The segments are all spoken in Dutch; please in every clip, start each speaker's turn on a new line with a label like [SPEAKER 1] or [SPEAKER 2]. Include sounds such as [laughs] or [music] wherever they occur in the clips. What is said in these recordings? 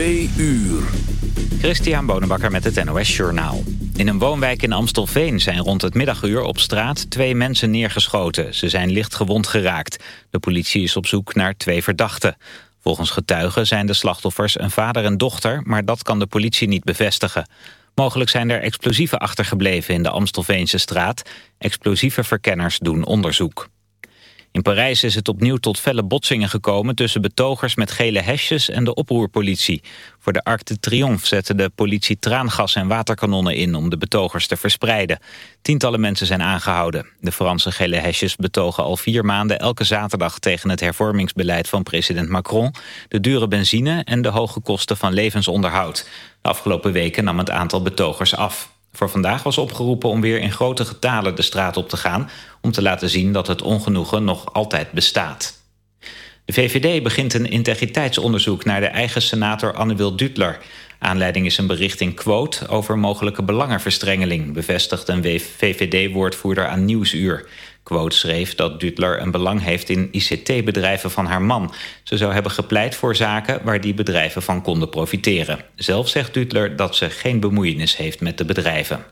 [SPEAKER 1] Twee uur.
[SPEAKER 2] Christian Bonenbakker met het NOS Journaal. In een woonwijk in Amstelveen zijn rond het middaguur op straat twee mensen neergeschoten. Ze zijn licht gewond geraakt. De politie is op zoek naar twee verdachten. Volgens getuigen zijn de slachtoffers een vader en dochter, maar dat kan de politie niet bevestigen. Mogelijk zijn er explosieven achtergebleven in de Amstelveense straat. Explosieve verkenners doen onderzoek. In Parijs is het opnieuw tot felle botsingen gekomen tussen betogers met gele hesjes en de oproerpolitie. Voor de Arc de Triomphe zette de politie traangas en waterkanonnen in om de betogers te verspreiden. Tientallen mensen zijn aangehouden. De Franse gele hesjes betogen al vier maanden elke zaterdag tegen het hervormingsbeleid van president Macron, de dure benzine en de hoge kosten van levensonderhoud. De afgelopen weken nam het aantal betogers af. Voor vandaag was opgeroepen om weer in grote getalen de straat op te gaan... om te laten zien dat het ongenoegen nog altijd bestaat. De VVD begint een integriteitsonderzoek naar de eigen senator Anne-Wil Dutler. Aanleiding is een bericht in Quote over mogelijke belangenverstrengeling... bevestigt een VVD-woordvoerder aan Nieuwsuur. Quote schreef dat Dutler een belang heeft in ICT-bedrijven van haar man. Ze zou hebben gepleit voor zaken waar die bedrijven van konden profiteren. Zelf zegt Dutler dat ze geen bemoeienis heeft met de bedrijven.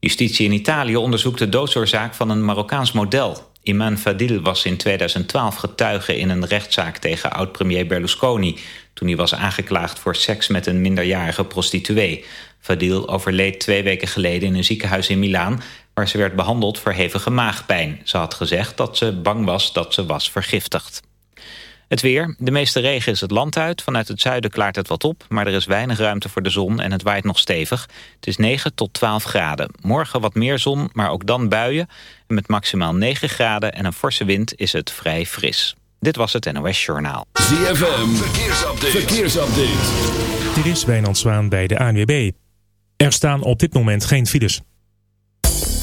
[SPEAKER 2] Justitie in Italië onderzoekt de doodsoorzaak van een Marokkaans model. Iman Fadil was in 2012 getuige in een rechtszaak tegen oud-premier Berlusconi... toen hij was aangeklaagd voor seks met een minderjarige prostituee. Fadil overleed twee weken geleden in een ziekenhuis in Milaan waar ze werd behandeld voor hevige maagpijn. Ze had gezegd dat ze bang was dat ze was vergiftigd. Het weer. De meeste regen is het land uit. Vanuit het zuiden klaart het wat op, maar er is weinig ruimte voor de zon en het waait nog stevig. Het is 9 tot 12 graden. Morgen wat meer zon, maar ook dan buien. En met maximaal 9 graden en een forse wind is het vrij fris. Dit was het NOS Journaal.
[SPEAKER 1] ZFM. Verkeersupdate. Verkeersupdate.
[SPEAKER 3] Dit is Wijnand Zwaan bij de ANWB. Er staan op dit moment geen files.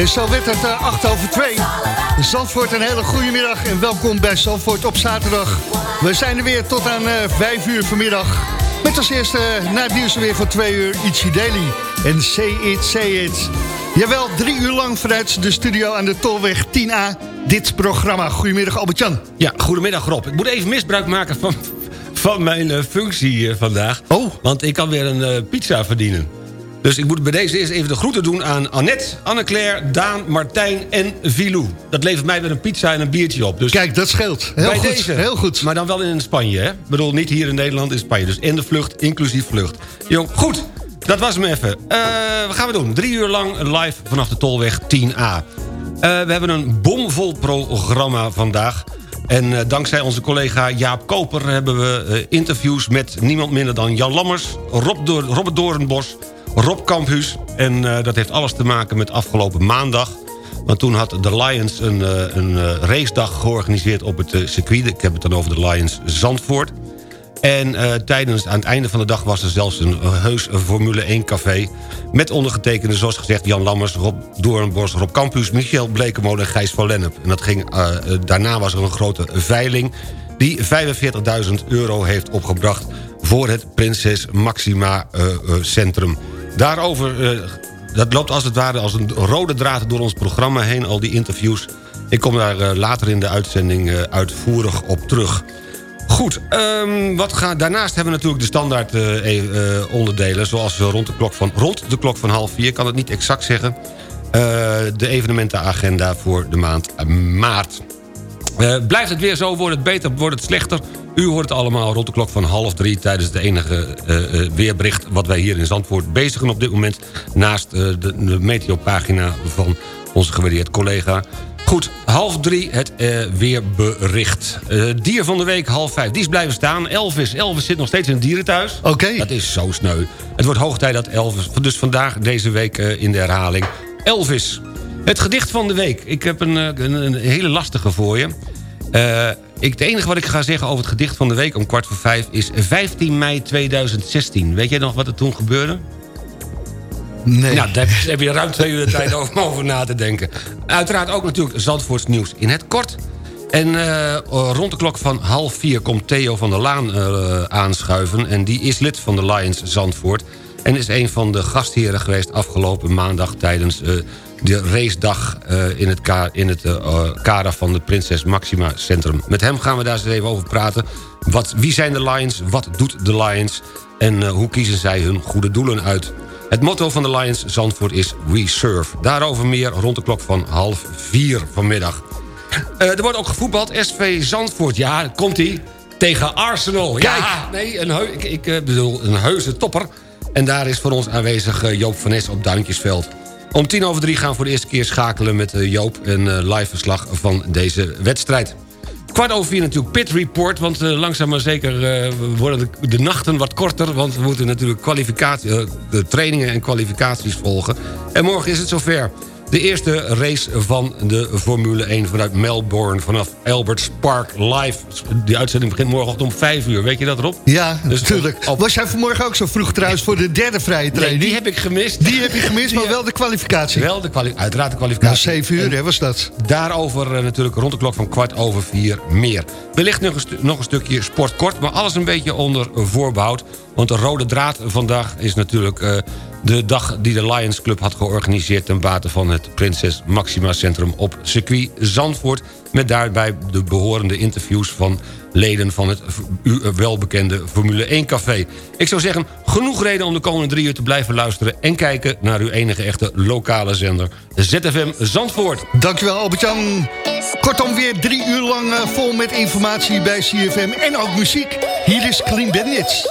[SPEAKER 4] En zo werd het uh, 8 over 2. Zandvoort, een hele goede middag en welkom bij Zandvoort op zaterdag. We zijn er weer tot aan uh, 5 uur vanmiddag. Met als eerste uh, na het nieuws weer van 2 uur Ichi Daily. En Say It, Say It. Jawel, drie uur lang vanuit de studio aan de Tolweg 10A. Dit programma. Goedemiddag Albert-Jan.
[SPEAKER 5] Ja, goedemiddag Rob. Ik moet even misbruik maken van, van mijn functie vandaag.
[SPEAKER 4] Oh.
[SPEAKER 5] Want ik kan weer een pizza verdienen. Dus ik moet bij deze eerst even de groeten doen aan Annette, Anne-Claire, Daan, Martijn en Vilou. Dat levert mij weer een pizza en een biertje op. Dus
[SPEAKER 4] Kijk, dat scheelt. Heel
[SPEAKER 5] bij
[SPEAKER 4] goed,
[SPEAKER 5] deze.
[SPEAKER 4] heel goed.
[SPEAKER 5] Maar dan wel in Spanje, hè? Ik bedoel, niet hier in Nederland, in Spanje. Dus in de vlucht, inclusief vlucht. Jong, goed. Dat was hem even. Uh, wat gaan we doen? Drie uur lang live vanaf de Tolweg 10A. Uh, we hebben een bomvol programma vandaag. En uh, dankzij onze collega Jaap Koper hebben we interviews... met niemand minder dan Jan Lammers, Rob Door Robert Doornbos... Rob Kamphuis. En uh, dat heeft alles te maken met afgelopen maandag. Want toen had de Lions een, uh, een uh, racedag georganiseerd op het circuit. Ik heb het dan over de Lions Zandvoort. En tijdens, aan het einde van de dag was er zelfs een heus Formule 1 café... met ondergetekende, zoals gezegd, Jan Lammers, Rob Doornbos... Rob Campus, Michel Blekemode en Gijs van Lennep. En dat ging, daarna was er een grote veiling... die 45.000 euro heeft opgebracht voor het Prinses Maxima Centrum... Daarover, uh, dat loopt als het ware als een rode draad door ons programma heen, al die interviews. Ik kom daar uh, later in de uitzending uh, uitvoerig op terug. Goed, um, wat ga, daarnaast hebben we natuurlijk de standaard onderdelen... zoals rond de, klok van, rond de klok van half vier, ik kan het niet exact zeggen... de evenementenagenda voor de maand maart. Blijft het weer zo, wordt het beter, wordt het slechter... U hoort het allemaal rond de klok van half drie... tijdens het enige uh, weerbericht wat wij hier in Zandvoort bezigen op dit moment... naast uh, de, de meteopagina van onze gewaardeerd collega. Goed, half drie het weerbericht. dier van de week, half vijf. Die is blijven staan. Elvis, Elvis zit nog steeds in het dierenthuis.
[SPEAKER 4] Oké. Okay.
[SPEAKER 5] Dat is zo sneu. Het wordt hoog tijd dat Elvis... Dus vandaag, deze week in de herhaling... Elvis. Het gedicht van de week. Ik heb een, een, een hele lastige voor je... Uh, ik, het enige wat ik ga zeggen over het gedicht van de week om kwart voor vijf... is 15 mei 2016. Weet jij nog wat er toen gebeurde?
[SPEAKER 4] Nee.
[SPEAKER 5] Nou, daar heb je ruim twee uur de tijd over, over na te denken. Uiteraard ook natuurlijk Zandvoorts nieuws in het kort. En uh, rond de klok van half vier komt Theo van der Laan uh, aanschuiven... en die is lid van de Lions Zandvoort... en is een van de gastheren geweest afgelopen maandag... tijdens de racedag uh, in het, in het uh, kader van het Prinses Maxima Centrum. Met hem gaan we daar eens even over praten. Wat, wie zijn de Lions? Wat doet de Lions? En hoe kiezen zij hun goede doelen uit? Het motto van de Lions Zandvoort is We Serve. Daarover meer rond de klok van half vier vanmiddag. er wordt ook gevoetbald. SV Zandvoort, ja, komt-ie. Tegen Arsenal.
[SPEAKER 4] Kijk.
[SPEAKER 5] Ja, nee, een ik, ik bedoel een heuse topper. En daar is voor ons aanwezig Joop van Nes op Duintjesveld. Om tien over drie gaan we voor de eerste keer schakelen met Joop... een uh, live verslag van deze wedstrijd. Kwart over vier natuurlijk Pit Report... want uh, langzaam maar zeker worden de, de, nachten wat korter... want we moeten natuurlijk kwalificatie, de trainingen en kwalificaties volgen. En morgen is het zover. De eerste race van de Formule 1 vanuit Melbourne... vanaf Alberts Park live. Die uitzending begint morgenochtend om 5 uur. Weet je dat erop?
[SPEAKER 4] Ja, dus natuurlijk. Op... Was jij vanmorgen ook zo vroeg trouwens voor de derde vrije training?
[SPEAKER 5] Nee, die heb ik gemist.
[SPEAKER 4] Die heb je gemist, maar wel de kwalificatie.
[SPEAKER 5] Wel de kwali uiteraard de kwalificatie.
[SPEAKER 4] Nou, 7 uur, hè, was dat.
[SPEAKER 5] Daarover uh, natuurlijk rond de klok van kwart over vier meer. Wellicht nog een, nog een stukje sportkort, maar alles een beetje onder voorbehoud. Want de rode draad vandaag is natuurlijk... Uh, de dag die de Lions Club had georganiseerd... ten bate van het Prinses Maxima Centrum op circuit Zandvoort... met daarbij de behorende interviews van leden van het welbekende Formule 1 Café. Ik zou zeggen, genoeg reden om de komende drie uur te blijven luisteren... en kijken naar uw enige echte lokale zender, ZFM Zandvoort.
[SPEAKER 4] Dankjewel Albert-Jan. Kortom weer drie uur lang vol met informatie bij CFM en ook muziek. Hier is Clean Bandits.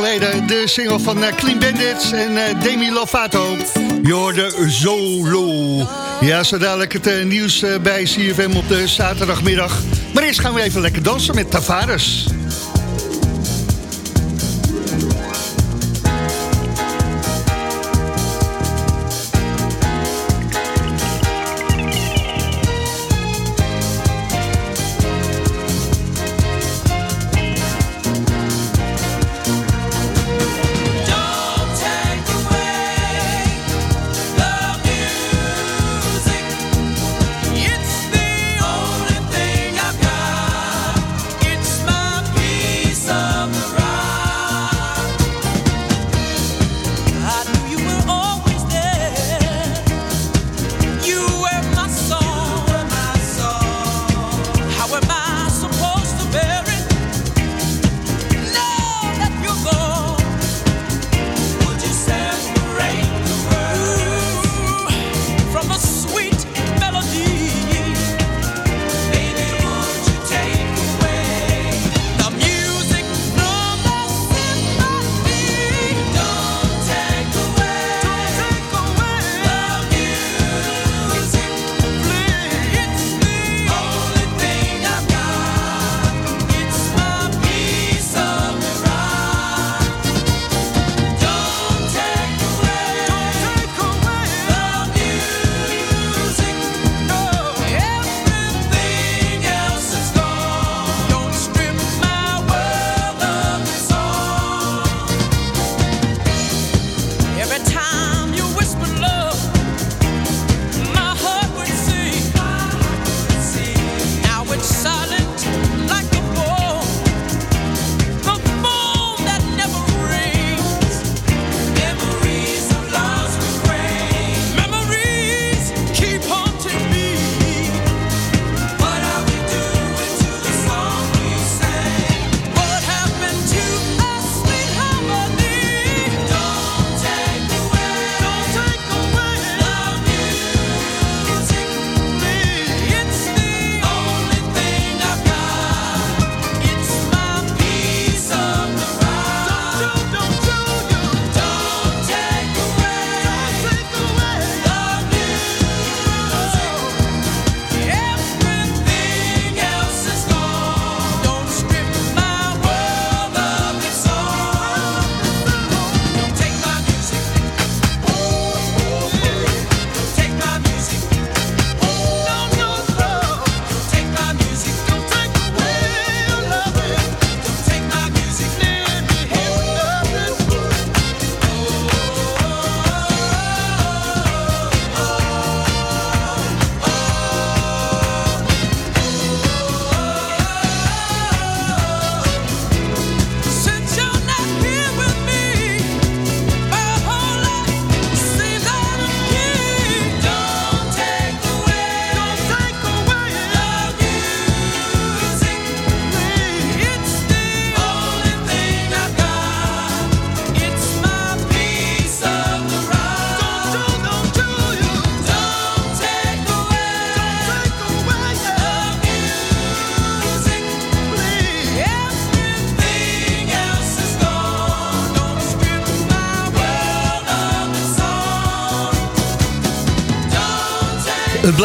[SPEAKER 4] De single van eh, Clean Bandits en eh, Demi Lovato. Jorde Solo. Ja, zo dadelijk het eh, nieuws bij CFM op de zaterdagmiddag. Maar eerst gaan we even lekker dansen met Tavares.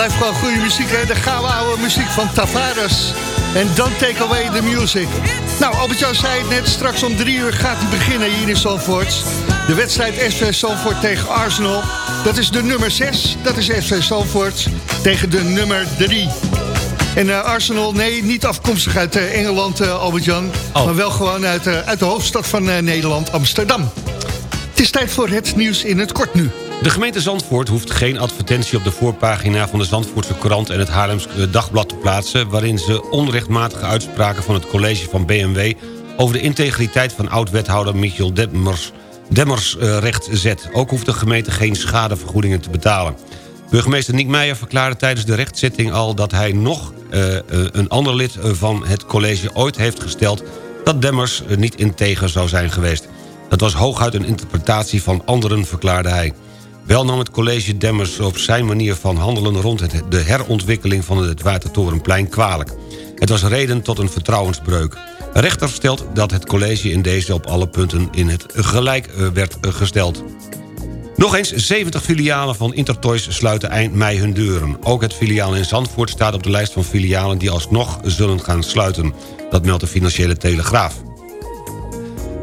[SPEAKER 4] Blijft gewoon goede muziek, hè? De gouden oude muziek van Tavares. En Don't Take Away the Music. Nou, Albert-Jan zei het net, straks om drie uur gaat hij beginnen hier in Zandvoort. De wedstrijd SV Zandvoort tegen Arsenal. Dat is de nummer 6, dat is SV Zandvoort tegen de nummer 3. En eh, Arsenal, nee, niet afkomstig uit eh, Engeland, eh, Albert-Jan. Maar wel gewoon uit, uit de hoofdstad van Nederland, Amsterdam. Het is tijd voor het nieuws in het kort nu.
[SPEAKER 5] De gemeente Zandvoort hoeft geen advertentie op de voorpagina van de Zandvoortse krant en het Haarlems eh, Dagblad te plaatsen... waarin ze onrechtmatige uitspraken van het college van BMW... over de integriteit van oud-wethouder Michiel Demmers, Demmers eh, recht zet. Ook hoeft de gemeente geen schadevergoedingen te betalen. Burgemeester Niek Meijer verklaarde tijdens de rechtszitting al... dat hij nog uh, een ander lid van het college ooit heeft gesteld... dat Demmers niet integer zou zijn geweest. Dat was hooguit een interpretatie van anderen, verklaarde hij. Wel nam het college Demmers op zijn manier van handelen... rond de herontwikkeling van het Watertorenplein kwalijk. Het was reden tot een vertrouwensbreuk. Rechter stelt dat het college in deze op alle punten in het gelijk werd gesteld. Nog eens 70 filialen van Intertoys sluiten eind mei hun deuren. Ook het filiaal in Zandvoort staat op de lijst van filialen... die alsnog zullen gaan sluiten. Dat meldt de Financiële Telegraaf.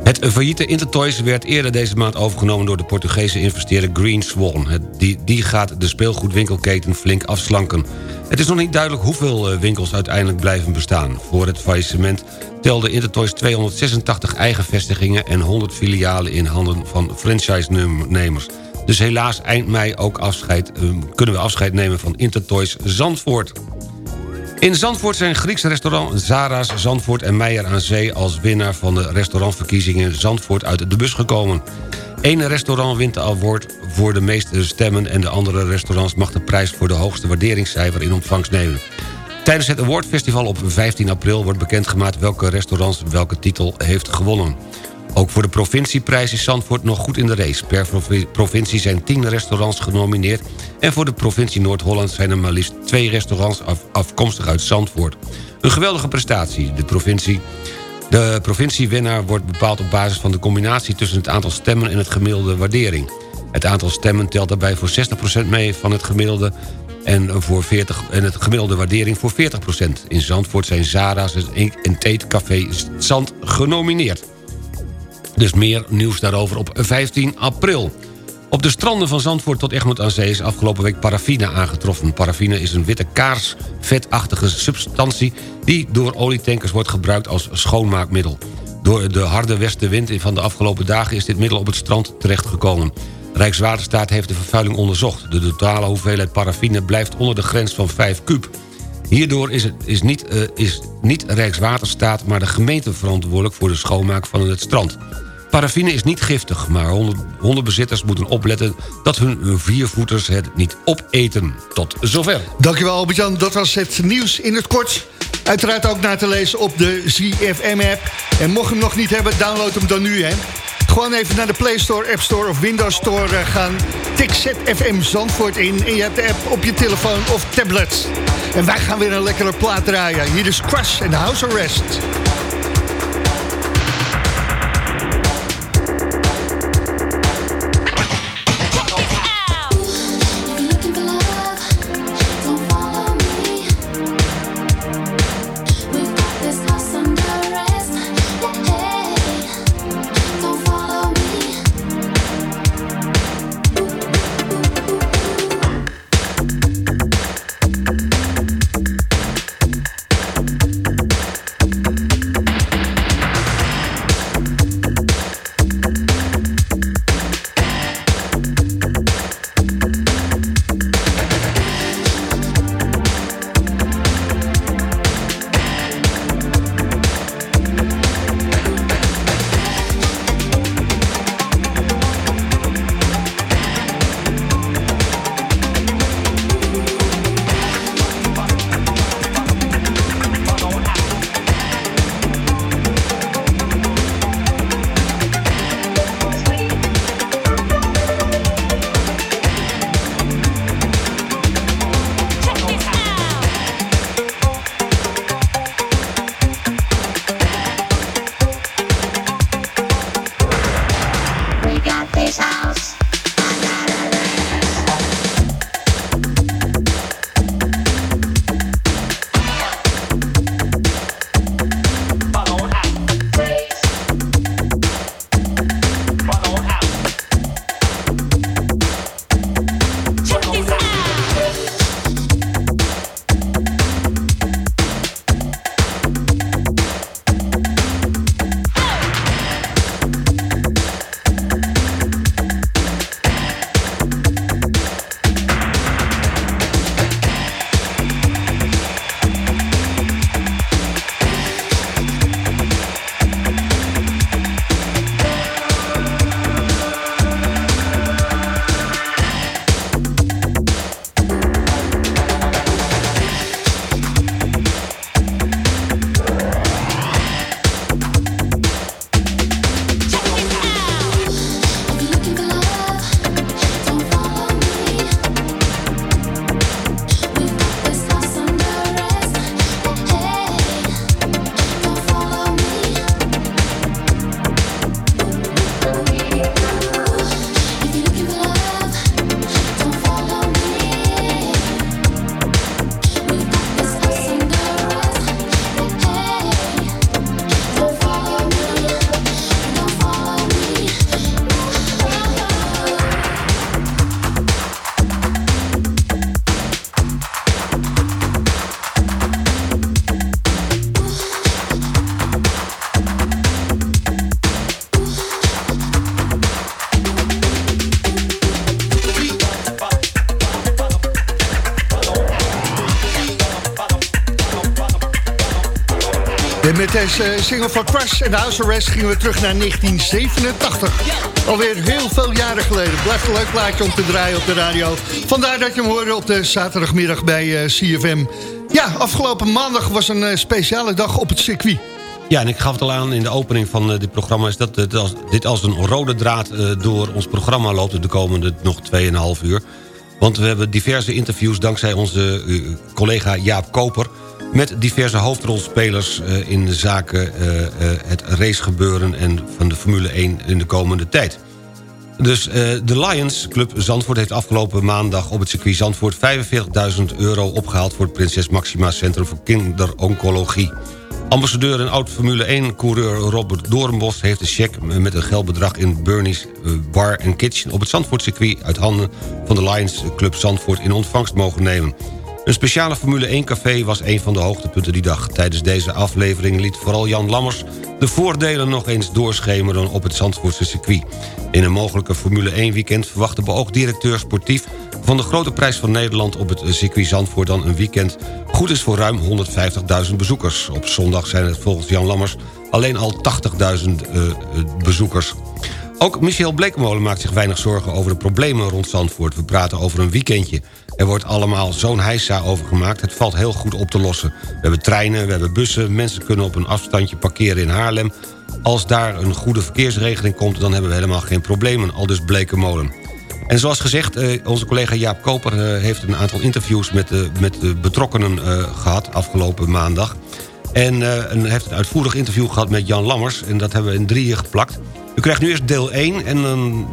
[SPEAKER 5] Het failliete Intertoys werd eerder deze maand overgenomen... door de Portugese investeerder Green Swan. Die, die gaat de speelgoedwinkelketen flink afslanken. Het is nog niet duidelijk hoeveel winkels uiteindelijk blijven bestaan. Voor het faillissement telde Intertoys 286 eigen vestigingen... en 100 filialen in handen van franchise-nemers. Dus helaas eind mei ook afscheid, kunnen we afscheid nemen van Intertoys Zandvoort. In Zandvoort zijn Grieks restaurant Zara's Zandvoort en Meijer aan Zee... als winnaar van de restaurantverkiezingen Zandvoort uit de bus gekomen. Ene restaurant wint de award voor de meeste stemmen... en de andere restaurants mag de prijs voor de hoogste waarderingscijfer in ontvangst nemen. Tijdens het awardfestival op 15 april wordt bekendgemaakt... welke restaurants welke titel heeft gewonnen. Ook voor de provincieprijs is Zandvoort nog goed in de race. Per provincie zijn 10 restaurants genomineerd... en voor de provincie Noord-Holland zijn er maar liefst twee restaurants af, afkomstig uit Zandvoort. Een geweldige prestatie. De, provincie, de provinciewinnaar wordt bepaald op basis van de combinatie... tussen het aantal stemmen en het gemiddelde waardering. Het aantal stemmen telt daarbij voor 60% mee van het gemiddelde... En, voor 40, en het gemiddelde waardering voor 40%. In Zandvoort zijn Zara's en Teetcafé Zand genomineerd. Dus meer nieuws daarover op 15 april. Op de stranden van Zandvoort tot Egmond aan Zee is afgelopen week paraffine aangetroffen. Paraffine is een witte kaarsvetachtige substantie... die door olietankers wordt gebruikt als schoonmaakmiddel. Door de harde westenwind van de afgelopen dagen... is dit middel op het strand terechtgekomen. Rijkswaterstaat heeft de vervuiling onderzocht. De totale hoeveelheid paraffine blijft onder de grens van 5 kub. Hierdoor is, het, is, niet, uh, is niet Rijkswaterstaat, maar de gemeente verantwoordelijk... voor de schoonmaak van het strand. Paraffine is niet giftig, maar hondenbezitters moeten opletten... dat hun viervoeters het niet opeten. Tot zover.
[SPEAKER 4] Dankjewel Albert-Jan, dat was het nieuws in het kort. Uiteraard ook na te lezen op de ZFM-app. En mocht je hem nog niet hebben, download hem dan nu. Gewoon even naar de Play Store, App Store of Windows Store gaan. Tik ZFM Zandvoort in en je hebt de app op je telefoon of tablet. En wij gaan weer een lekkere plaat draaien. Hier is Crush en House Arrest. Met deze single van Crush en House Arrest gingen we terug naar 1987. Alweer heel veel jaren geleden. Blijft een leuk plaatje om te draaien op de radio. Vandaar dat je hem hoorde op de zaterdagmiddag bij eh, CFM. Ja, afgelopen maandag was een eh, speciale dag op het circuit.
[SPEAKER 5] Ja, en ik gaf het al aan in de opening van eh, dit programma... is dat dit als, een rode draad eh, door ons programma loopt... de komende nog 2,5 uur. Want we hebben diverse interviews dankzij onze eh, collega Jaap Koper... met diverse hoofdrolspelers eh, in de zaken eh, eh, het racegebeuren... en van de Formule 1 in de komende tijd. Dus de Lions Club Zandvoort heeft afgelopen maandag op het circuit Zandvoort 45.000 euro opgehaald voor het Prinses Maxima Centrum voor Kinderoncologie. Ambassadeur en oud-Formule 1-coureur Robert Doornbos heeft een cheque met een geldbedrag in Bernie's Bar Kitchen op het Zandvoort-circuit uit handen van de Lions Club Zandvoort in ontvangst mogen nemen. Een speciale Formule 1-café was een van de hoogtepunten die dag. Tijdens deze aflevering liet vooral Jan Lammers de voordelen nog eens doorschemeren op het Zandvoortse circuit. In een mogelijke Formule 1-weekend verwacht de beoogd directeur sportief van de grote prijs van Nederland op het circuit Zandvoort dan een weekend goed is voor ruim 150.000 bezoekers. Op zondag zijn het volgens Jan Lammers alleen al 80.000 uh, bezoekers. Ook Michel Blekemolen maakt zich weinig zorgen over de problemen rond Zandvoort. We praten over een weekendje. Er wordt allemaal zo'n heisa over gemaakt. Het valt heel goed op te lossen. We hebben treinen, we hebben bussen. Mensen kunnen op een afstandje parkeren in Haarlem. Als daar een goede verkeersregeling komt... dan hebben we helemaal geen problemen, al dus Blekemolen. En zoals gezegd, eh, onze collega Jaap Koper eh, heeft een aantal interviews... met de, met de betrokkenen eh, gehad afgelopen maandag. En, en heeft een uitvoerig interview gehad met Jan Lammers. En dat hebben we in drieën geplakt. U krijgt nu eerst deel 1 en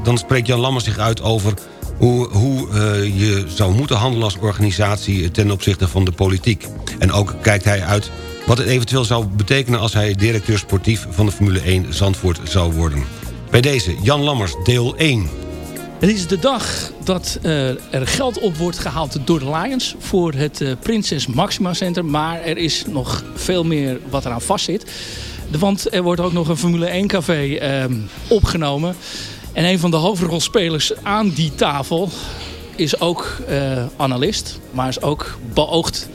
[SPEAKER 5] dan spreekt Jan Lammers zich uit over... hoe, hoe eh, je zou moeten handelen als organisatie ten opzichte van de politiek. En ook kijkt hij uit wat het eventueel zou betekenen... als hij directeur sportief van de Formule 1 Zandvoort zou worden. Bij deze, Jan Lammers, deel 1.
[SPEAKER 6] Het is de dag dat eh, er geld op wordt gehaald door de Lions voor het eh, Prinses Maxima Center. Maar er is nog veel meer wat eraan vastzit. Want er wordt ook nog een Formule 1 café ehm, opgenomen. En een van de hoofdrolspelers aan die tafel is ook eh, analist. Maar is ook beoogd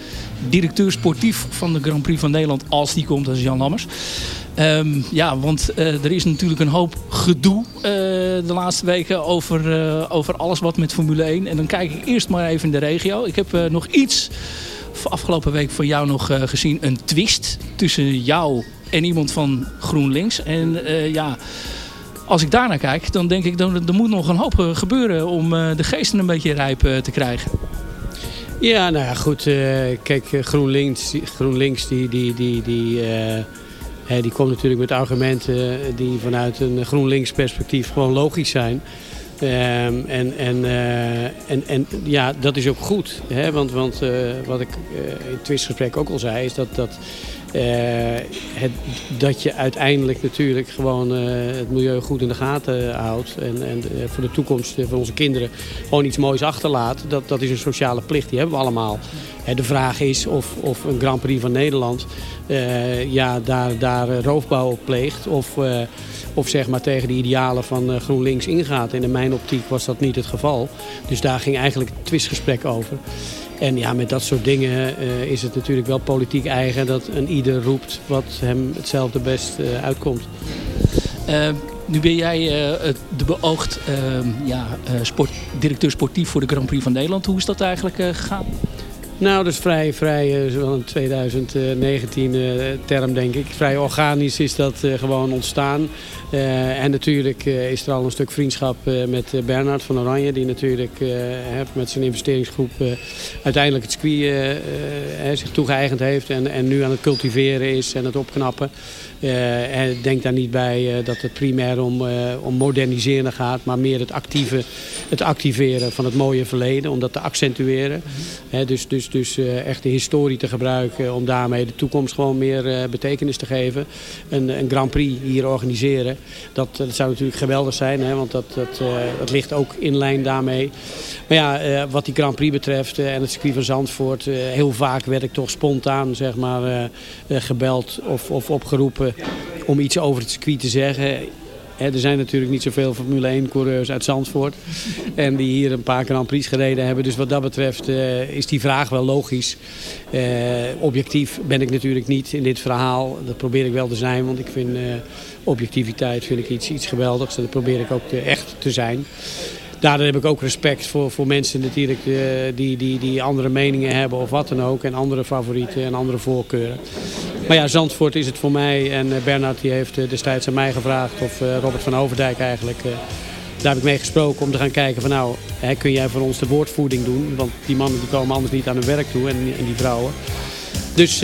[SPEAKER 6] directeur sportief van de Grand Prix van Nederland. Als die komt, dat is Jan Lammers. Ehm, ja, want eh, er is natuurlijk een hoop gedoe eh, de laatste weken over, over alles wat met Formule 1. En dan kijk ik eerst maar even in de regio. Ik heb nog iets afgelopen week van jou nog gezien. Een twist tussen jou en iemand van GroenLinks. En ja, als ik daarnaar kijk, dan denk ik dat er moet nog een hoop eh, gebeuren om eh, de geesten een beetje rijp eh, te krijgen.
[SPEAKER 7] Ja, nou ja, goed. kijk, GroenLinks, GroenLinks die, die, die, die, die komt natuurlijk met argumenten die vanuit een GroenLinks perspectief gewoon logisch zijn. Ehm, en, en, en, en ja, dat is ook goed. Hè? Want, want wat ik in het twistgesprek ook al zei, is dat, dat, het, dat je uiteindelijk natuurlijk gewoon eh, het milieu goed in de gaten houdt. En, en eh, voor de toekomst van onze kinderen gewoon iets moois achterlaat. Dat, dat is een sociale plicht, die hebben we allemaal. De vraag is of, of een Grand Prix van Nederland eh, ja, daar, daar eh, roofbouw op pleegt. Of, eh, of zeg maar tegen de idealen van eh, GroenLinks ingaat. En in mijn optiek was dat niet het geval. Dus daar ging eigenlijk het twistgesprek over. En ja, met dat soort dingen eh, is het natuurlijk wel politiek eigen dat een ieder roept wat hem hetzelfde best eh, uitkomt.
[SPEAKER 6] Eh, nu ben jij de beoogd eh, ja, directeur sportief voor de Grand Prix van Nederland. Hoe is dat eigenlijk gegaan?
[SPEAKER 7] Nou, dat is vrij, vrij uh, een 2019 uh, term, denk ik. Vrij organisch is dat uh, gewoon ontstaan. En natuurlijk is er al een stuk vriendschap met Bernard van Oranje... die natuurlijk met zijn investeringsgroep uiteindelijk het circuit zich toegeëigend heeft... En, en nu aan het cultiveren is en het opknappen. En ik denk daar niet bij uh, dat het primair om, uh, om moderniseren gaat... maar meer het, actieve, het activeren van het mooie verleden, om dat te accentueren. Dus dus, dus echt de historie te gebruiken om daarmee de toekomst gewoon meer betekenis te geven. Een, Grand Prix hier organiseren, dat, dat zou natuurlijk geweldig zijn, hè, want dat, dat, dat ligt ook in lijn daarmee. Maar ja, wat die Grand Prix betreft en het circuit van Zandvoort, heel vaak werd ik toch spontaan zeg maar, gebeld of, of opgeroepen om iets over het circuit te zeggen.
[SPEAKER 4] Er zijn natuurlijk niet zoveel Formule 1 coureurs uit Zandvoort. En die hier een paar Grand Prix gereden hebben. Dus wat dat betreft eh, is die vraag wel logisch. Eh, objectief ben ik natuurlijk niet in dit verhaal. Dat probeer ik wel te zijn. Want ik vind eh, objectiviteit vind ik iets, iets geweldigs. Dat probeer ik ook echt te zijn. Daardoor heb ik ook respect voor, voor mensen natuurlijk, die, die, die andere meningen hebben of wat dan ook. En andere favorieten en andere voorkeuren. Maar ja, Zandvoort is het voor mij. En eh, Bernard die heeft eh, destijds aan mij gevraagd, of eh, Robert van Overdijk eigenlijk. daar heb ik mee gesproken om te gaan kijken van nou, hè, kun jij voor ons de woordvoering doen? Want die mannen die komen anders niet aan hun werk toe en, en die vrouwen. Dus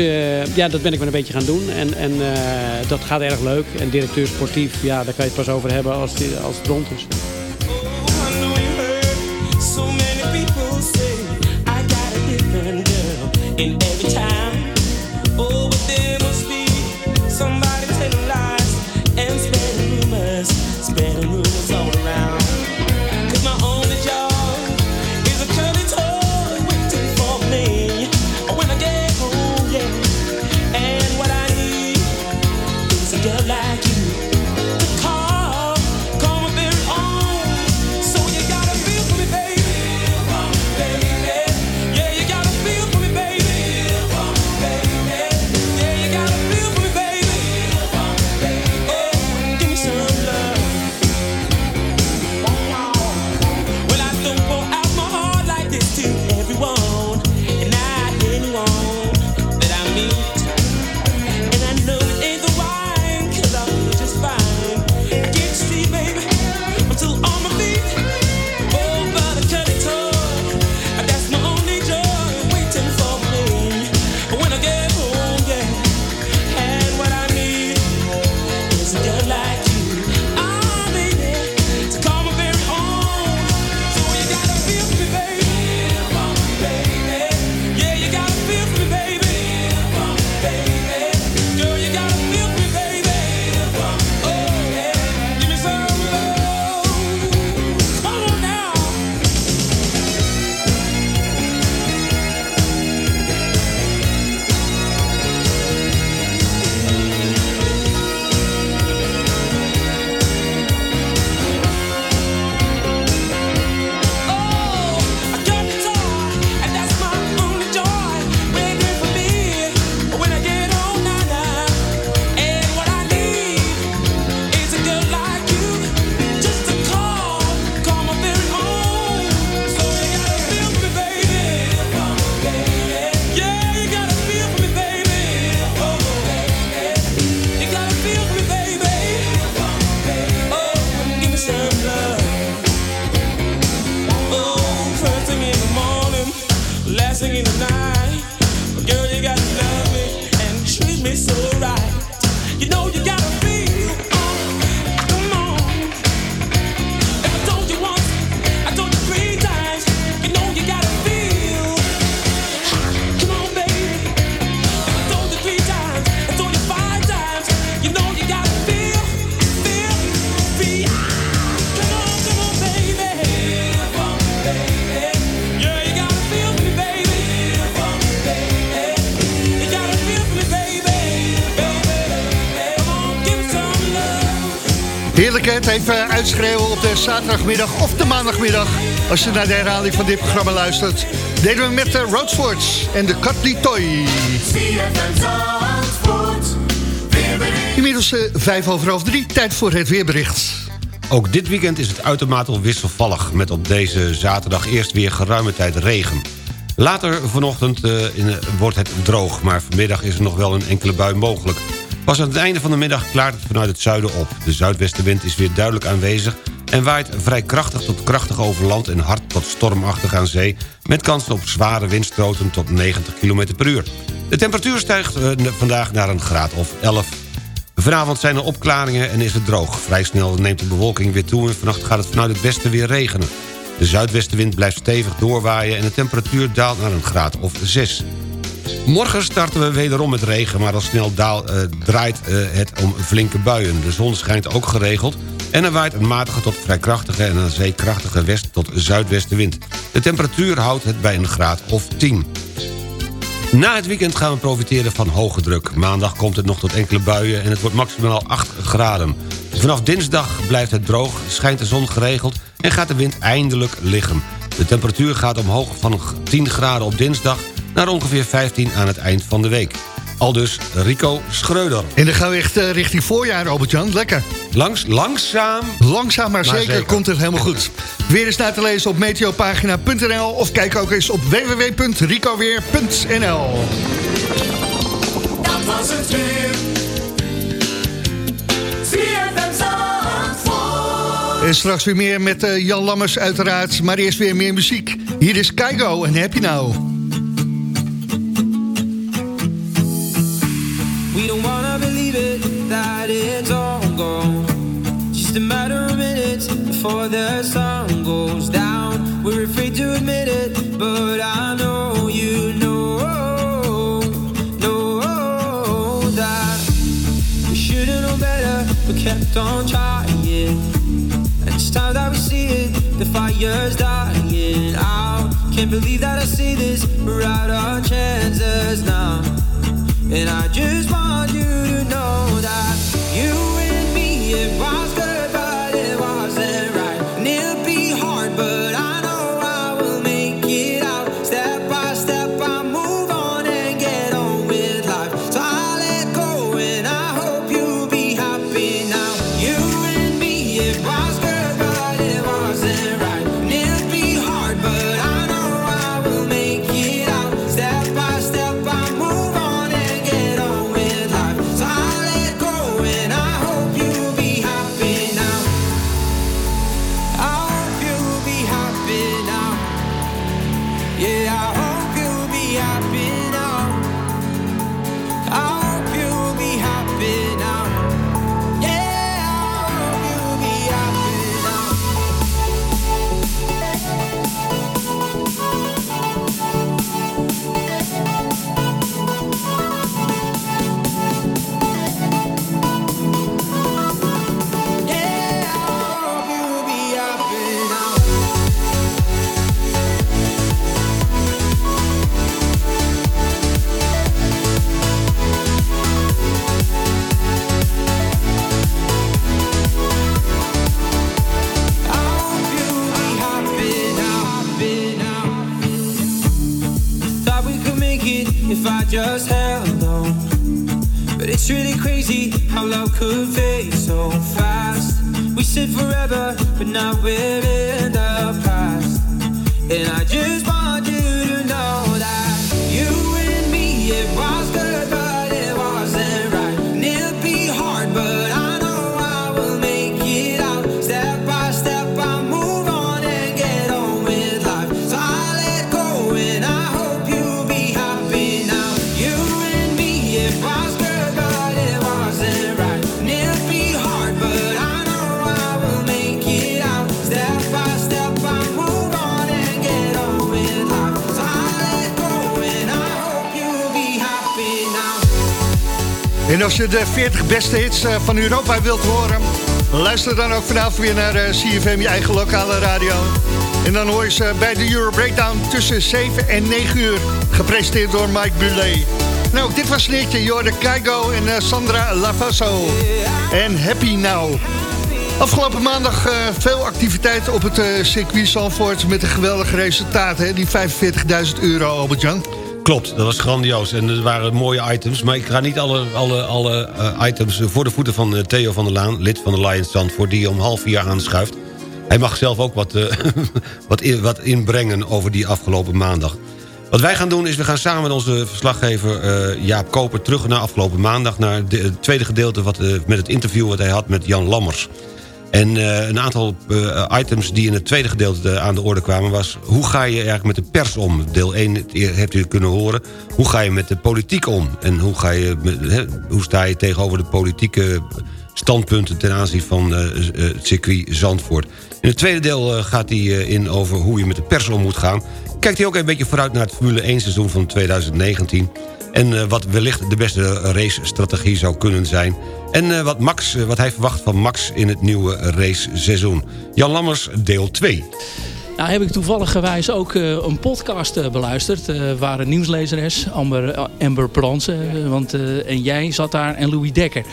[SPEAKER 4] ja, dat ben ik wel een beetje gaan doen. En, en dat gaat erg leuk. En directeur sportief, ja, daar kan je het pas over hebben als, als het rond is.
[SPEAKER 8] Even uitschreeuwen op de zaterdagmiddag of de maandagmiddag. Als je naar de herhaling van dit programma luistert. Deden we met de Roadsports en de Cutley Toy. Inmiddels eh, vijf over half drie, tijd voor het weerbericht.
[SPEAKER 5] Ook dit weekend is het uitermate wisselvallig... met op deze zaterdag eerst weer geruime tijd regen. Later vanochtend eh, in, wordt het droog... maar vanmiddag is er nog wel een enkele bui mogelijk. Pas aan het einde van de middag klaart het vanuit het zuiden op. De zuidwestenwind is weer duidelijk aanwezig... en waait vrij krachtig tot krachtig over land... en hard tot stormachtig aan zee... met kans op zware windstoten tot 90 km per uur. De temperatuur stijgt eh, vandaag naar een graad of 11 Vanavond zijn er opklaringen en is het droog. Vrij snel neemt de bewolking weer toe en vannacht gaat het vanuit het westen weer regenen. De zuidwestenwind blijft stevig doorwaaien en de temperatuur daalt naar een graad of 6. Morgen starten we wederom met regen, maar al snel eh, draait eh, het om flinke buien. De zon schijnt ook geregeld en er waait een matige tot vrij krachtige en aan zee krachtige west- tot zuidwestenwind. De temperatuur houdt het bij een graad of 10. Na het weekend gaan we profiteren van hoge druk. Maandag komt het nog tot enkele buien en het wordt maximaal 8 graden. Vanaf dinsdag blijft het droog, schijnt de zon geregeld... en gaat de wind eindelijk liggen. De temperatuur gaat omhoog van 10 graden op dinsdag... naar ongeveer 15 aan het eind van de week. Aldus Rico Schreuder.
[SPEAKER 8] En dan gaan we echt richting voorjaar, Albert-Jan. Lekker.
[SPEAKER 5] Langs, langzaam.
[SPEAKER 8] Langzaam maar,
[SPEAKER 5] Maar
[SPEAKER 8] zeker,
[SPEAKER 5] zeker.
[SPEAKER 8] komt het helemaal goed. Weer eens naar te lezen op meteopagina.nl... of kijk ook eens op www.ricoweer.nl.
[SPEAKER 9] Dat was het weer.
[SPEAKER 8] En straks weer meer met eh, Jan Lammers uiteraard. Maar eerst weer meer muziek. Hier is Keigo en heb je nou.
[SPEAKER 10] That it's all gone. Just a matter of minutes before the sun goes down. We're afraid to admit it, but I know you know, know that we should've known better, but kept on trying. And it's time that we see it, the fire's dying out. Can't believe that I see this, we're out our chances now. And I just want We said forever, but now we're in the past. And I just want
[SPEAKER 8] En als je de 40 beste hits eh, van Europa wilt horen... luister dan ook vanavond weer naar eh, CFM, je eigen lokale radio. En dan hoor je ze bij de Euro Breakdown tussen 7 en 9 uur. Gepresenteerd door Mike Bulet. Nou, dit was liedje. Jorde Keigo en eh, Sandra Lavasso. En Happy Now. Afgelopen maandag veel activiteit op het circuit Zandvoort... met een geweldige resultaten, hè? die 45.000 euro, Albert-Jan.
[SPEAKER 5] Klopt, dat was grandioos. En er waren mooie items. Maar ik ga niet alle, alle, alle eh, items voor de voeten van eh, Theo van der Laan... lid van de Lions Zandvoort, die om half vier aanschuift. Hij mag zelf ook wat, eh, [laughs] wat, wat inbrengen over die afgelopen maandag. Wat wij gaan doen is, we gaan samen met onze verslaggever eh, Jaap Koper... terug naar afgelopen maandag, naar de- het tweede gedeelte... Wat, eh, met het interview wat hij had met Jan Lammers. En eh, een aantal eh, items die in het tweede gedeelte aan de orde kwamen... was hoe ga je eigenlijk met de pers om? Deel 1 hebt u kunnen horen. Hoe ga je met de politiek om? En hoe, ga je hoe sta je tegenover de politieke standpunten... ten aanzien van eh, eh, het circuit Zandvoort? In het tweede deel eh, gaat hij eh, in over hoe je met de pers om moet gaan. Kijkt hij ook een beetje vooruit naar het Formule 1 seizoen van 2019... En eh, wat wellicht de beste race-strategie zou kunnen zijn. En eh, wat, Max, eh, wat hij verwacht van Max in het nieuwe raceseizoen. Jan Lammers, deel 2.
[SPEAKER 6] Nou heb ik toevallig ook uh, een podcast uh, beluisterd. Uh, waar een nieuwslezeres, Amber, Amber Pransen. want en jij zat daar en Louis Dekker.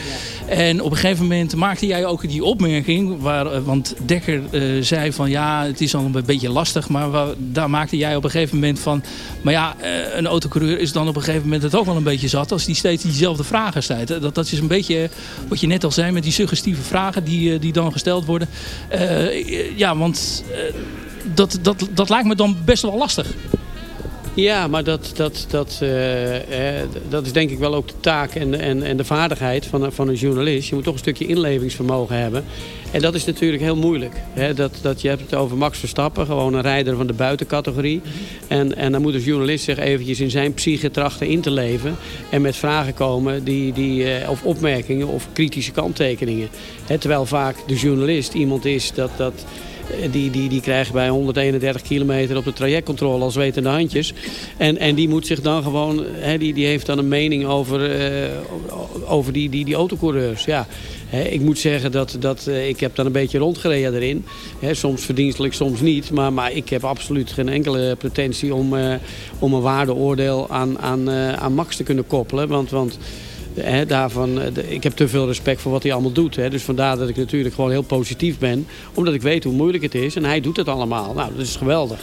[SPEAKER 6] Ja. En op een gegeven moment maakte jij ook die opmerking. Waar, want Dekker zei van ja, het is al een beetje lastig. Maar waar, daar maakte jij op een gegeven moment van... Maar ja, een autocoureur is dan op een gegeven moment het ook wel een beetje zat. Als die steeds diezelfde vragen stelt. Dat, dat is een beetje wat je net al zei met die suggestieve vragen die, die dan gesteld worden. ja, want dat, dat, dat lijkt me dan best wel lastig.
[SPEAKER 7] Ja, maar dat, dat, dat, eh, dat is denk ik wel ook de taak en, en, en de vaardigheid van, van een journalist. Je moet toch een stukje inlevingsvermogen hebben. En dat is natuurlijk heel moeilijk. Hè? Dat, dat je hebt het over Max Verstappen, gewoon een rijder van de buitencategorie. En, en dan moet een journalist zich eventjes in zijn psyche trachten in te leven. En met vragen komen die, die, uh, of opmerkingen of kritische kanttekeningen. Hè? Terwijl vaak de journalist iemand is dat... dat eh, die, die, die krijgen bij 131 kilometer op de trajectcontrole als wetende handjes. En, en die moet zich dan gewoon, die, die heeft dan een mening over, uh, over die, die, die autocoureurs. Ja. ik moet zeggen dat, dat uh, ik heb dan een beetje rondgereden erin. He, soms verdienstelijk, soms niet. Maar, maar ik heb absoluut geen enkele pretentie om, om een waardeoordeel aan, aan, aan Max te kunnen koppelen. Want, want Daarvan, eh, ik heb te veel respect voor wat hij allemaal doet. Dus vandaar dat ik natuurlijk gewoon heel positief ben. Omdat ik weet hoe moeilijk het is. En hij doet het allemaal. Nou, dat is geweldig.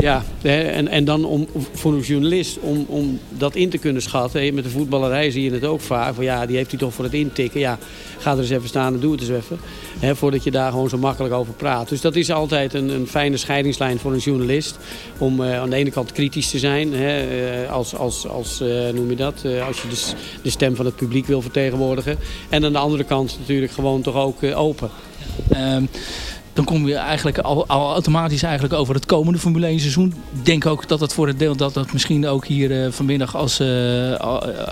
[SPEAKER 7] Ja, en, en dan om, voor een journalist om, om dat in te kunnen schatten. Met de voetballerij zie je het ook vaak. Van ja, die heeft hij toch voor het intikken. Ja, ga er eens even staan en doe het eens even. Hè, voordat je daar gewoon zo makkelijk over praat. Dus dat is altijd een, een fijne scheidingslijn voor een journalist. Om uh, aan de ene kant kritisch te zijn. Hè, uh, als, als, als uh, noem je dat? als je de, de, stem van het publiek wil vertegenwoordigen. En aan de andere kant natuurlijk gewoon toch ook open.
[SPEAKER 6] Um dan kom je eigenlijk al, al, automatisch eigenlijk over het komende Formule 1 seizoen. Ik denk ook dat het voor het deel dat dat misschien ook hier uh, vanmiddag als, uh,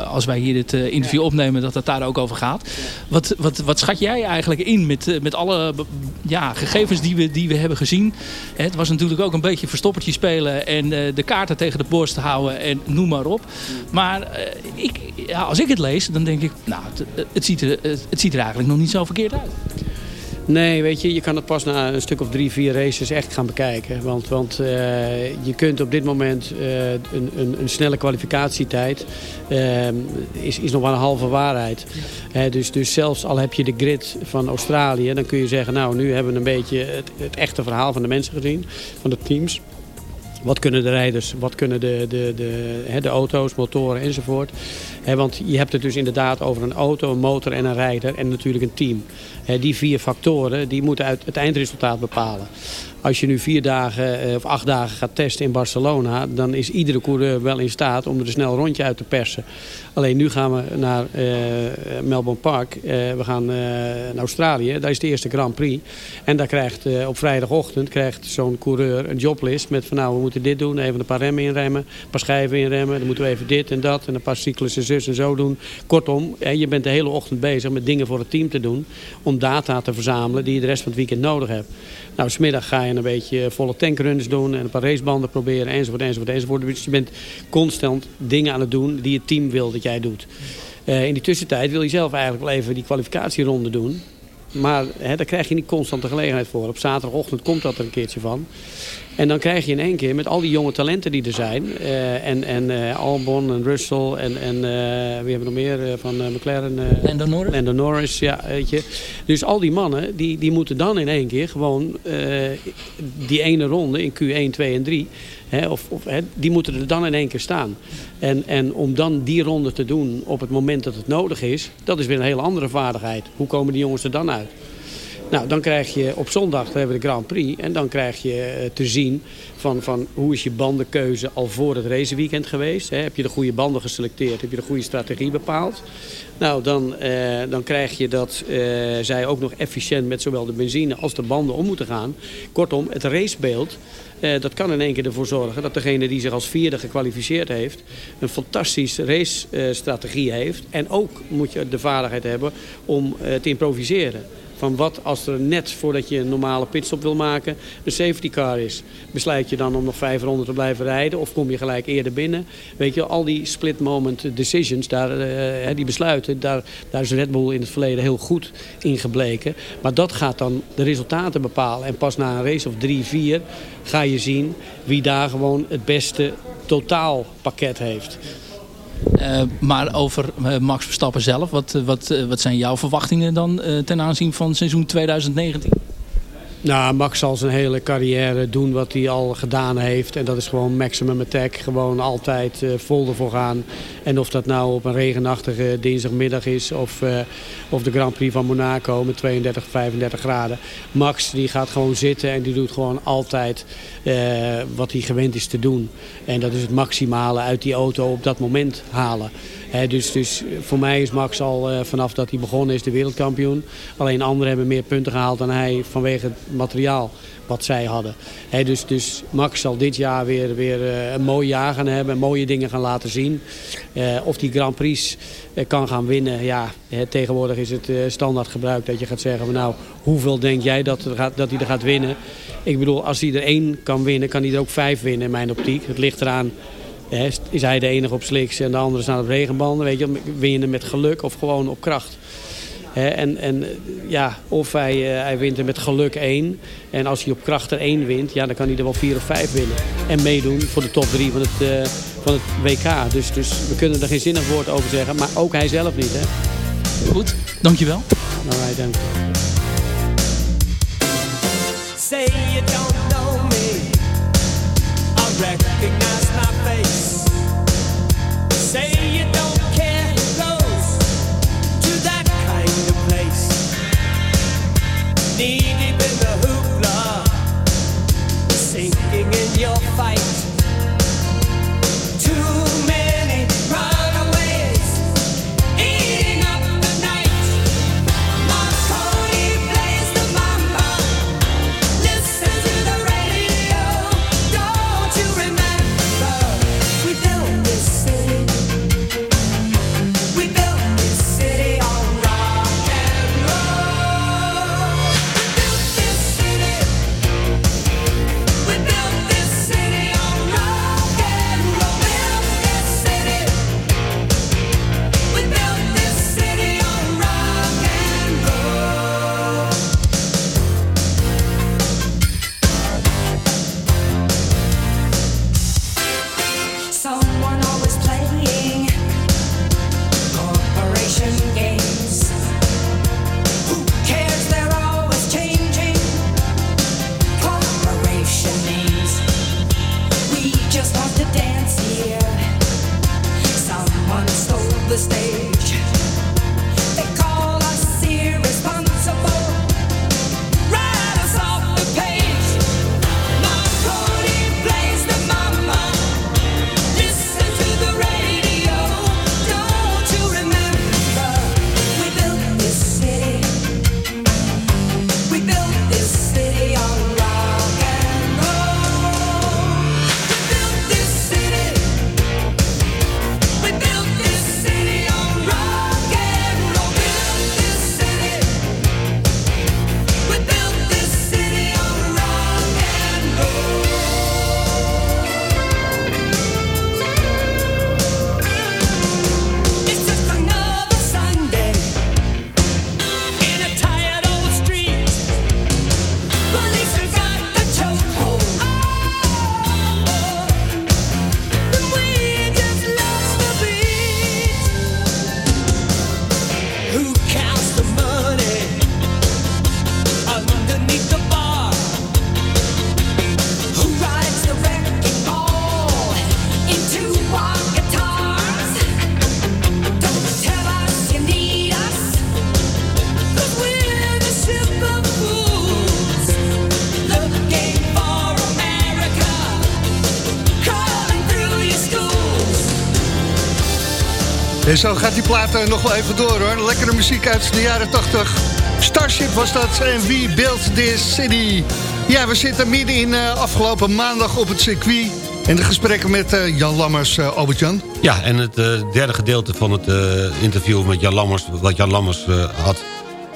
[SPEAKER 6] als wij hier dit uh, interview opnemen, dat het daar ook over gaat. Wat, wat, wat schat jij eigenlijk in met, met alle ja, gegevens die we, die we hebben gezien? Het was natuurlijk ook een beetje verstoppertje spelen en de kaarten tegen de borst houden en noem maar op. Maar ik, ja, als ik het lees, dan denk ik, nou, het, het, ziet er, het, het ziet er eigenlijk nog niet zo verkeerd uit.
[SPEAKER 7] Nee, weet je, je kan het pas na een stuk of drie, vier races echt gaan bekijken. Want, want uh, je kunt op dit moment uh, een, een, een, snelle kwalificatietijd uh, is, is nog maar een halve waarheid. dus, dus zelfs al heb je de grid van Australië, dan kun je zeggen, nou nu hebben we een beetje het, het echte verhaal van de mensen gezien, van de teams. Wat kunnen de rijders, wat kunnen de, de, de, de auto's, motoren enzovoort. Want je hebt het dus inderdaad over een auto, een motor en een rijder en natuurlijk een team. die vier factoren die moeten uit het eindresultaat bepalen. Als je nu vier dagen eh, of acht dagen gaat testen in Barcelona... dan is iedere coureur wel in staat om er een snel rondje uit te persen. Alleen nu gaan we naar uh, Melbourne Park. Uh, we gaan naar Australië. Daar is de eerste Grand Prix. En daar krijgt op vrijdagochtend krijgt zo'n coureur een joblist... met van nou, we moeten dit doen. Even een paar remmen inremmen. Een paar schijven inremmen. Dan moeten we even dit en dat. En een paar cyclussen en zo doen. Kortom, je bent de hele ochtend bezig met dingen voor het team te doen. Om data te verzamelen die je de rest van het weekend nodig hebt. Nou, smiddag ga je een beetje volle tankruns doen en een paar racebanden proberen enzovoort, enzovoort, enzovoort. Dus je bent constant dingen aan het doen die het team wil dat jij doet. Uh, in die tussentijd wil je zelf eigenlijk wel even die kwalificatieronde doen. Maar hè, daar krijg je niet constant de gelegenheid voor. Op zaterdagochtend komt dat er een keertje van. En dan krijg je in één keer met al die jonge talenten die er zijn. Uh, en en uh, Albon en Russell en, en uh, wie hebben we nog meer van McLaren?
[SPEAKER 6] Lando Norris.
[SPEAKER 7] Lando Norris, ja. Weet je. Dus al die mannen die, die moeten dan in één keer gewoon die ene ronde in Q1, 2 en 3... Hè, of, of hè, die moeten er dan in één keer staan. En, en om dan die ronde te doen op het moment dat het nodig is... dat is weer een hele andere vaardigheid. Hoe komen die jongens er dan uit? Nou, dan krijg je op zondag dan hebben we de Grand Prix. En dan krijg je eh, te zien van, van hoe is je bandenkeuze al voor het raceweekend geweest. Heb je de goede banden geselecteerd? Heb je de goede strategie bepaald? Nou, dan, eh, dan krijg je dat eh, zij ook nog efficiënt met zowel de benzine als de banden om moeten gaan. Kortom, het racebeeld, eh, dat kan in één keer ervoor zorgen dat degene die zich als vierde gekwalificeerd heeft... een fantastische racestrategie heeft. En ook moet je de vaardigheid hebben om te improviseren. Van wat als er net voordat je een normale pitstop wil maken een safety car is. Besluit je dan om nog vijf ronden te blijven rijden of kom je gelijk eerder binnen? Weet je, al die split moment decisions, daar, eh, die besluiten, daar, daar is Red Bull in het verleden heel goed in gebleken. Maar dat gaat dan de resultaten bepalen. En pas na een race of drie, vier ga je zien wie daar gewoon het beste totaalpakket heeft.
[SPEAKER 6] Eh, maar over eh, Max Verstappen zelf, wat, eh, wat, wat zijn jouw verwachtingen dan ten aanzien van seizoen 2019?
[SPEAKER 7] Nou, Max zal zijn hele carrière doen wat hij al gedaan heeft. En dat is gewoon maximum attack. Gewoon altijd eh, vol ervoor gaan. En of dat nou op een regenachtige dinsdagmiddag is... of, eh, of de Grand Prix van Monaco met 32, 35 graden. Max die gaat gewoon zitten en die doet gewoon altijd eh, wat hij gewend is te doen. En dat is het maximale uit die auto op dat moment halen. Dus, dus voor mij is Max al eh, vanaf dat hij begonnen is de wereldkampioen. Alleen anderen hebben meer punten gehaald dan hij vanwege het materiaal wat zij hadden. Dus, dus Max zal dit jaar weer, weer eh, een mooi jaar gaan hebben. Mooie dingen gaan laten zien. Eh, of die Grand Prix kan gaan winnen. Ja, tegenwoordig is het standaard gebruik dat je gaat zeggen... van, nou, hoeveel denk jij dat, er gaat, dat hij er gaat winnen? Ik bedoel, als hij er één kan winnen, kan hij er ook vijf winnen in mijn optiek. Het ligt eraan is hij de enige op slicks en de andere staan op regenbanden? Weet je, win je hem met geluk of gewoon op kracht? Hè, en, en ja, of hij, eh, hij wint er met geluk één. En als hij op kracht er één wint, ja, dan kan hij er wel vier of vijf winnen. En meedoen voor de top drie van het, eh, van het WK. Dus, dus we kunnen er geen zinnig woord over zeggen. Maar ook hij zelf niet, hè?
[SPEAKER 6] Goed, dankjewel.
[SPEAKER 7] Alright, dank.
[SPEAKER 11] Say your fight.
[SPEAKER 4] En zo gaat die plaat eh, nog wel even door hoor. Lekkere muziek uit de jaren 80. Starship was dat en wie built this city? Ja, we zitten midden in eh, afgelopen maandag op het circuit. En de gesprekken met eh, Jan Lammers, uh, Albert-Jan.
[SPEAKER 5] Ja, en het eh, derde gedeelte van het eh, interview met Jan Lammers... wat Jan Lammers eh, had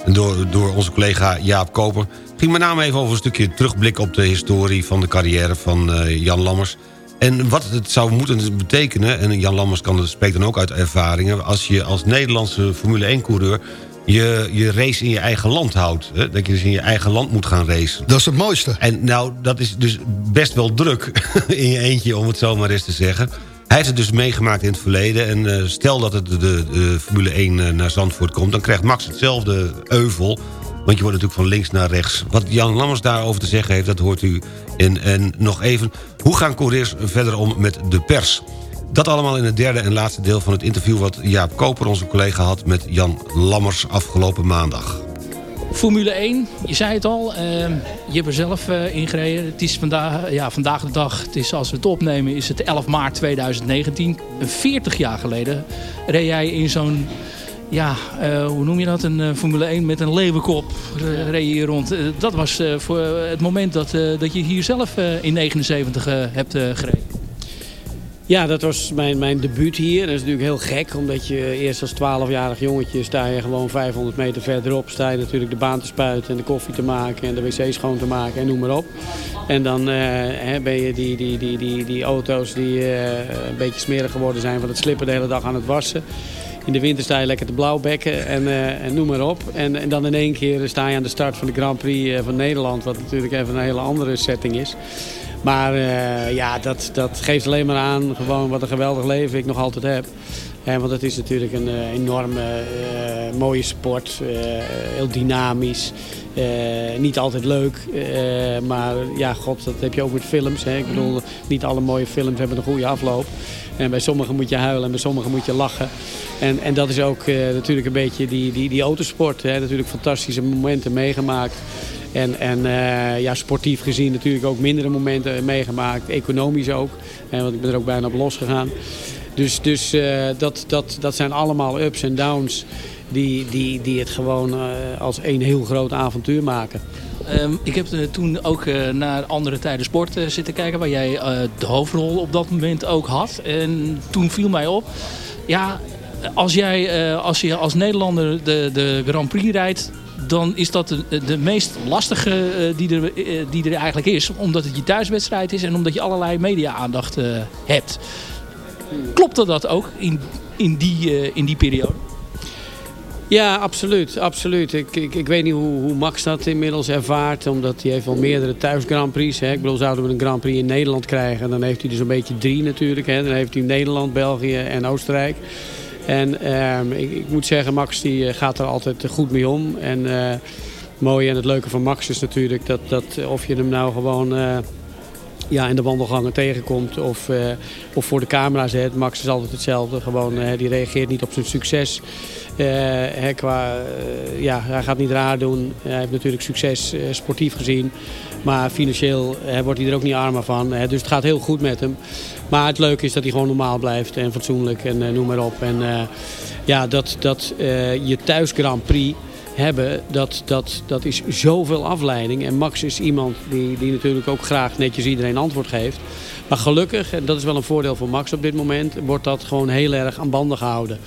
[SPEAKER 5] door, door onze collega Jaap Koper. ging met name even over een stukje terugblik op de historie van de carrière van eh, Jan Lammers. En wat het zou moeten betekenen, en Jan Lammers kan, spreekt dan ook uit ervaringen... als je als Nederlandse Formule 1-coureur je, je race in je eigen land houdt. Hè? Dat je dus in je eigen land moet gaan racen.
[SPEAKER 4] Dat is het mooiste.
[SPEAKER 5] En nou, dat is dus best wel druk [laughs] in je eentje, om het zo maar eens te zeggen. Hij heeft het dus meegemaakt in het verleden. En eh, stel dat het de, de, de Formule 1 eh, naar Zandvoort komt... dan krijgt Max hetzelfde euvel. Want je wordt natuurlijk van links naar rechts. Wat Jan Lammers daarover te zeggen heeft, dat hoort u in. En nog even, hoe gaan coureurs verder om met de pers? Dat allemaal in het derde en laatste deel van het interview... wat Jaap Koper, onze collega, had met Jan Lammers afgelopen maandag.
[SPEAKER 6] Formule 1, je zei het al, eh, je hebt er zelf uh, in gereden. Het is vandaag, ja, vandaag de dag, het is, als we het opnemen, is het 11 maart 2019. 40 jaar geleden reed jij in zo'n, ja, uh, hoe noem je dat, een Formule 1 met een leeuwenkop reed je hier rond. dat was voor het moment dat, dat je hier zelf in 79 hebt gereden.
[SPEAKER 7] Ja, dat was mijn, mijn debuut hier. Dat is natuurlijk heel gek, omdat je eerst als 12-jarig jongetje sta je gewoon 500 meter verderop. Sta je natuurlijk de baan te spuiten en de koffie te maken en de wc schoon te maken en noem maar op. En dan uh, hè, ben je die, die, die, die, die auto's die uh, een beetje smerig geworden zijn van het slippen de hele dag aan het wassen. In de winter sta je lekker te blauwbekken en, uh, en noem maar op. En, en dan in één keer sta je aan de start van de Grand Prix van Nederland, wat natuurlijk even een hele andere setting is. Maar uh, ja, dat, dat geeft alleen maar aan gewoon wat een geweldig leven ik nog altijd heb. Eh, want het is natuurlijk een uh, enorme mooie sport. heel dynamisch. niet altijd leuk. maar ja, god, dat heb je ook met films. Hè. Ik bedoel, niet alle mooie films hebben een goede afloop. En bij sommigen moet je huilen en bij sommigen moet je lachen. En, en dat is ook natuurlijk een beetje die, die, die autosport. Hè. Natuurlijk fantastische momenten meegemaakt. En, en uh, ja, sportief gezien natuurlijk ook mindere momenten meegemaakt. Economisch ook. Uh, want ik ben er ook bijna op losgegaan. Dus, dus uh, dat, dat, dat zijn allemaal ups en downs die, die, die het gewoon als een heel groot avontuur maken.
[SPEAKER 6] Um, ik heb toen ook naar andere tijden sport zitten kijken... waar jij de hoofdrol op dat moment ook had. En toen viel mij op... Ja, als jij als je als Nederlander de, de Grand Prix rijdt dan is dat de, meest lastige die, er, die er eigenlijk is. Omdat het je thuiswedstrijd is en omdat je allerlei media-aandacht hebt. Klopte dat ook in, in, die, in die periode?
[SPEAKER 7] Ja, absoluut. absoluut. Ik, ik, ik weet niet hoe, hoe Max dat inmiddels ervaart. Omdat hij heeft wel meerdere thuis Grand Prix. Hè. Ik bedoel, zouden we een Grand Prix in Nederland krijgen... dan heeft hij dus een beetje drie natuurlijk. Hè. Dan heeft hij Nederland, België en Oostenrijk. En uh, ik, ik, moet zeggen, Max die gaat er altijd goed mee om. En uh, mooie en het leuke van Max is natuurlijk dat, dat of je hem nou gewoon uh, ja, in de wandelgangen tegenkomt of, uh, of voor de camera zet. Max is altijd hetzelfde. Gewoon, die reageert niet op zijn succes. Hè, qua, ja, hij gaat niet raar doen. Hij heeft natuurlijk succes sportief gezien. Maar financieel wordt hij er ook niet armer van. dus het gaat heel goed met hem. Maar het leuke is dat hij gewoon normaal blijft en fatsoenlijk en noem maar op. En ja, dat, dat je thuis Grand Prix hebben, dat, dat, dat is zoveel afleiding. En Max is iemand die, die natuurlijk ook graag netjes iedereen antwoord geeft. Maar gelukkig, en dat is wel een voordeel voor Max op dit moment, wordt dat gewoon heel erg aan banden gehouden.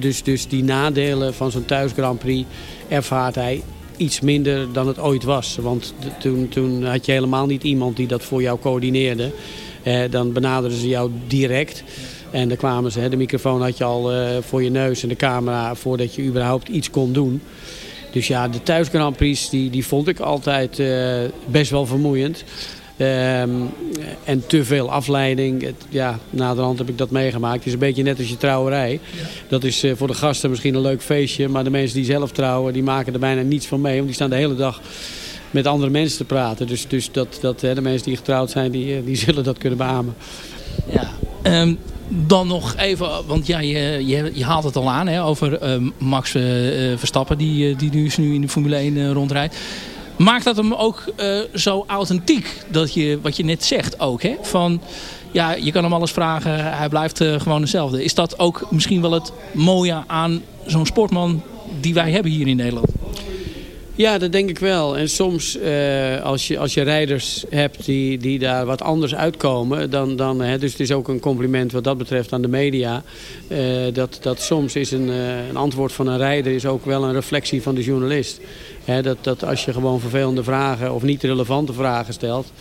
[SPEAKER 7] Dus, dus die nadelen van zo'n thuis Grand Prix ervaart hij iets minder dan het ooit was. Want toen, toen had je helemaal niet iemand die dat voor jou coördineerde. Eh, dan benaderden ze jou direct. En dan kwamen ze, de microfoon had je al uh, voor je neus en de camera voordat je überhaupt iets kon doen. Dus ja, de thuis Grand Prix die, die vond ik altijd uh, best wel vermoeiend. Um, en te veel afleiding. Het, ja, naderhand heb ik dat meegemaakt. Het is een beetje net als je trouwerij. Dat is uh, voor de gasten misschien een leuk feestje. Maar de mensen die zelf trouwen, die maken er bijna niets van mee. Want die staan de hele dag met andere mensen te praten. Dus, dus dat, dat, hè, de mensen die getrouwd zijn, die, die [laughs] zullen dat kunnen beamen.
[SPEAKER 6] Ja, um, dan nog even, want ja, je, je, je haalt het al aan hè, over uh, Max uh, Verstappen, die, die dus nu in de Formule 1 uh, rondrijdt. Maakt dat hem ook zo authentiek, dat je, wat je net zegt ook, hè? Van, ja, je kan hem alles vragen, hij blijft gewoon hetzelfde. Is dat ook misschien wel het mooie aan zo'n sportman die wij hebben hier in Nederland?
[SPEAKER 7] Ja, dat denk ik wel. En soms eh, als, je, als je rijders hebt die, die daar wat anders uitkomen... Dan, dan, hè, dus het is ook een compliment wat dat betreft aan de media... eh, dat, dat soms is een, eh, een antwoord van een rijder is ook wel een reflectie van de journalist. Dat, dat als je gewoon vervelende vragen of niet relevante vragen stelt...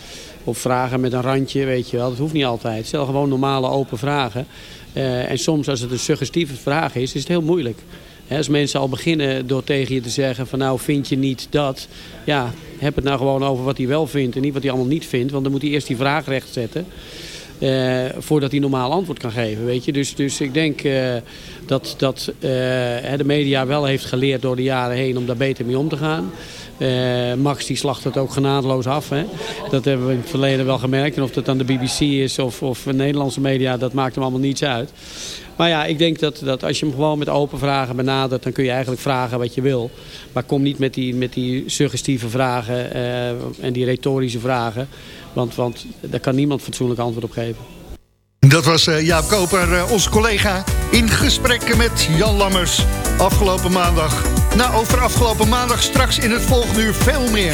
[SPEAKER 7] of vragen met een randje, weet je wel, dat hoeft niet altijd. Stel gewoon normale open vragen. Eh, en soms als het een suggestieve vraag is, is het heel moeilijk. Als mensen al beginnen door tegen je te zeggen van nou vind je niet dat. Ja, heb het nou gewoon over wat hij wel vindt en niet wat hij allemaal niet vindt. Want dan moet hij eerst die vraag rechtzetten. Eh, voordat hij normaal antwoord kan geven. Weet je? Dus, dus ik denk eh, dat, dat eh, de media wel heeft geleerd door de jaren heen om daar beter mee om te gaan. Max die slacht het ook genadeloos af. Hè? Dat hebben we in het verleden wel gemerkt. En of dat dan de BBC is of, of de Nederlandse media, dat maakt hem allemaal niets uit. Maar ja, ik denk dat, dat als je hem gewoon met open vragen benadert... dan kun je eigenlijk vragen wat je wil. Maar kom niet met die, met die suggestieve vragen en die retorische vragen. Want, want daar kan niemand fatsoenlijk antwoord op geven.
[SPEAKER 4] Dat was eh, Jaap Koper, eh, onze collega, in gesprek met Jan Lammers afgelopen maandag. Nou, over afgelopen maandag straks in het volgende uur veel meer.